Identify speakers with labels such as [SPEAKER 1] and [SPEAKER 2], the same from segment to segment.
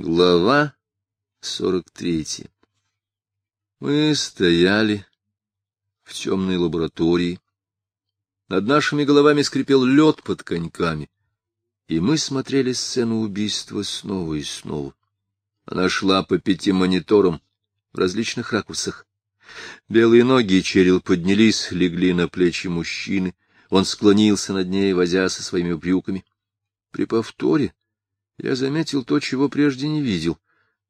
[SPEAKER 1] Глава сорок третья. Мы стояли в темной лаборатории. Над нашими головами скрипел лед под коньками, и мы смотрели сцену убийства снова и снова. Она шла по пяти мониторам в различных ракурсах. Белые ноги Черил поднялись, легли на плечи мужчины. Он склонился над ней, возя со своими брюками. При повторе я заметил то, чего прежде не видел,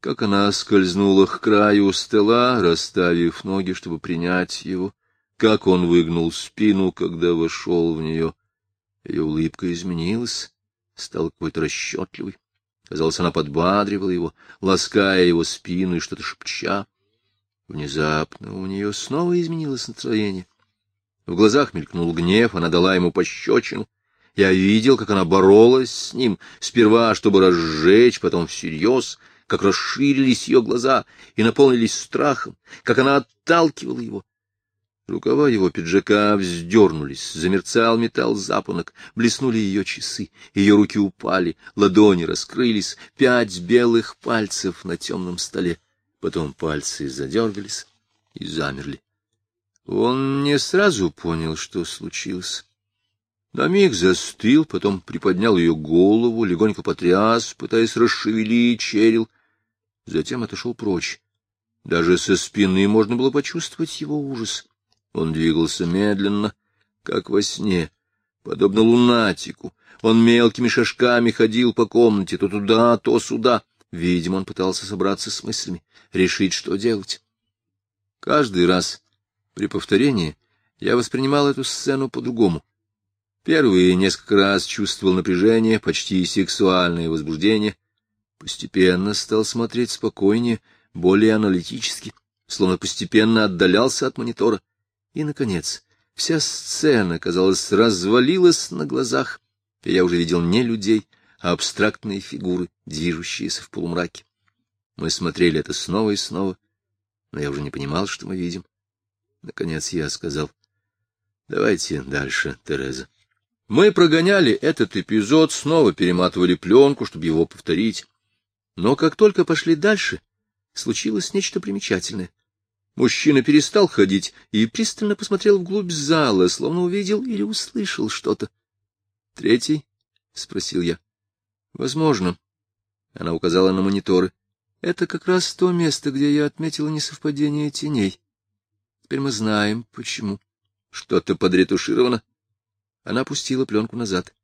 [SPEAKER 1] как она скользнула к краю стола, расставив ноги, чтобы принять его, как он выгнул спину, когда вошел в нее. Ее улыбка изменилась, стала какой-то расчетливой. Казалось, она подбадривала его, лаская его спину и что-то шепча. Внезапно у нее снова изменилось настроение. В глазах мелькнул гнев, она дала ему пощечину. Я видел, как она боролась с ним, сперва, чтобы разжечь, потом всерьез, как расширились ее глаза и наполнились страхом, как она отталкивала его. Рукава его пиджака вздернулись, замерцал металл запонок, блеснули ее часы, ее руки упали, ладони раскрылись, пять белых пальцев на темном столе. Потом пальцы задергались и замерли. Он не сразу понял, что случилось. На миг застыл, потом приподнял ее голову, легонько потряс, пытаясь расшевелить черил. Затем отошел прочь. Даже со спины можно было почувствовать его ужас. Он двигался медленно, как во сне, подобно лунатику. Он мелкими шажками ходил по комнате, то туда, то сюда. Видимо, он пытался собраться с мыслями, решить, что делать. Каждый раз при повторении я воспринимал эту сцену по-другому. Первые несколько раз чувствовал напряжение, почти сексуальное возбуждение. Постепенно стал смотреть спокойнее, более аналитически, словно постепенно отдалялся от монитора. И, наконец, вся сцена, казалось, развалилась на глазах, и я уже видел не людей, а абстрактные фигуры, движущиеся в полумраке. Мы смотрели это снова и снова, но я уже не понимал, что мы видим. Наконец я сказал, — Давайте дальше, Тереза. Мы прогоняли этот эпизод, снова перематывали пленку, чтобы его повторить. Но как только пошли дальше, случилось нечто примечательное. Мужчина перестал ходить и пристально посмотрел вглубь зала, словно увидел или услышал что-то. — Третий? — спросил я. — Возможно. Она указала на мониторы. — Это как раз то место, где я отметила несовпадение теней. Теперь мы знаем, почему. Что-то подретушировано. Она пустила пленку назад.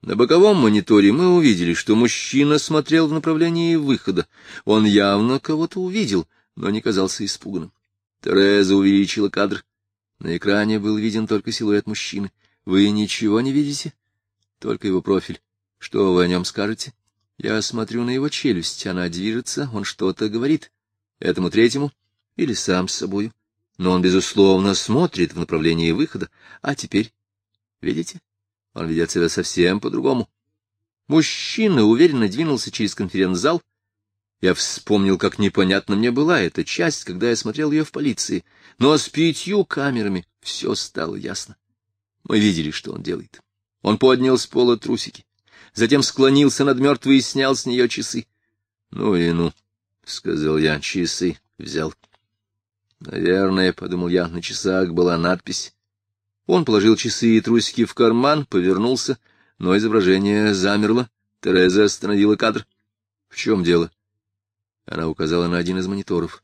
[SPEAKER 1] На боковом мониторе мы увидели, что мужчина смотрел в направлении выхода. Он явно кого-то увидел, но не казался испуганным. Тереза увеличила кадр. На экране был виден только силуэт мужчины. Вы ничего не видите? Только его профиль. Что вы о нем скажете? Я смотрю на его челюсть. Она движется, он что-то говорит. Этому третьему? Или сам с собою? Но он, безусловно, смотрит в направлении выхода. А теперь Видите? Он ведет себя совсем по-другому. Мужчина уверенно двинулся через конференц-зал. Я вспомнил, как непонятно мне была эта часть, когда я смотрел ее в полиции. Но с пятью камерами все стало ясно. Мы видели, что он делает. Он поднял с пола трусики, затем склонился над мертвой и снял с нее часы. — Ну и ну, — сказал я, — часы взял. Наверное, — подумал я, — на часах была надпись он положил часы и трусики в карман, повернулся, но изображение замерло. Тереза остановила кадр. — В чем дело? Она указала на один из мониторов.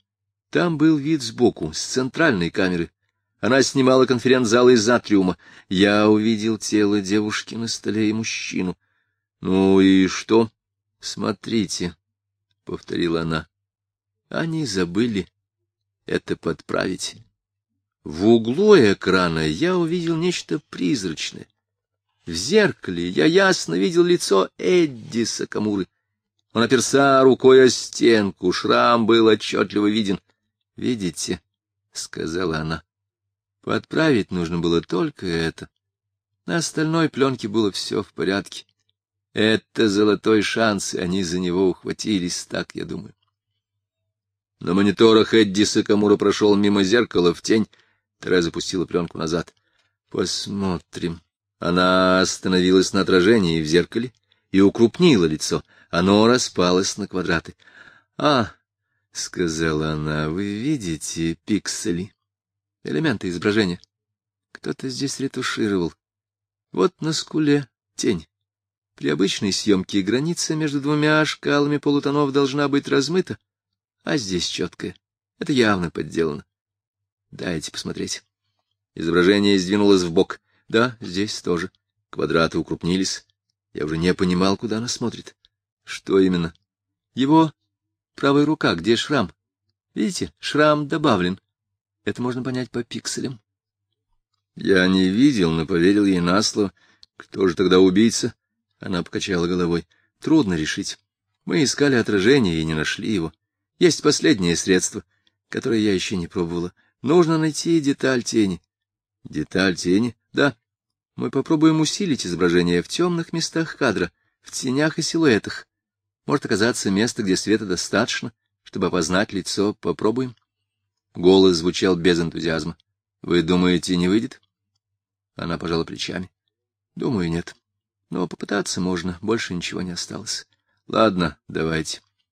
[SPEAKER 1] Там был вид сбоку, с центральной камеры. Она снимала конференц-зал из атриума. Я увидел тело девушки на столе и мужчину. — Ну и что? — Смотрите, — повторила она. Они забыли это подправить. В углу экрана я увидел нечто призрачное. В зеркале я ясно видел лицо Эдди Сакамуры. Он оперся рукой о стенку, шрам был отчетливо виден. — Видите, — сказала она, — подправить нужно было только это. На остальной пленке было все в порядке. Это золотой шанс, и они за него ухватились, так я думаю. На мониторах Эдди Сакамура прошел мимо зеркала в тень, Тереза пустила пленку назад. Посмотрим. Она остановилась на отражении в зеркале и укрупнила лицо. Оно распалось на квадраты. — А, — сказала она, — вы видите пиксели, элементы изображения. Кто-то здесь ретушировал. Вот на скуле тень. При обычной съемке граница между двумя шкалами полутонов должна быть размыта, а здесь четкая. Это явно подделано. Дайте посмотреть. Изображение сдвинулось в бок. Да, здесь тоже. Квадраты укрупнились. Я уже не понимал, куда она смотрит. Что именно? Его правая рука, где шрам? Видите, шрам добавлен. Это можно понять по пикселям. Я не видел, но поверил ей на слово. Кто же тогда убийца? Она покачала головой. Трудно решить. Мы искали отражение и не нашли его. Есть последнее средство, которое я еще не пробовала. Нужно найти деталь тени. Деталь тени? Да. Мы попробуем усилить изображение в темных местах кадра, в тенях и силуэтах. Может оказаться место, где света достаточно, чтобы опознать лицо. Попробуем. Голос звучал без энтузиазма. Вы думаете, не выйдет? Она пожала плечами. Думаю, нет. Но попытаться можно, больше ничего не осталось. Ладно, давайте.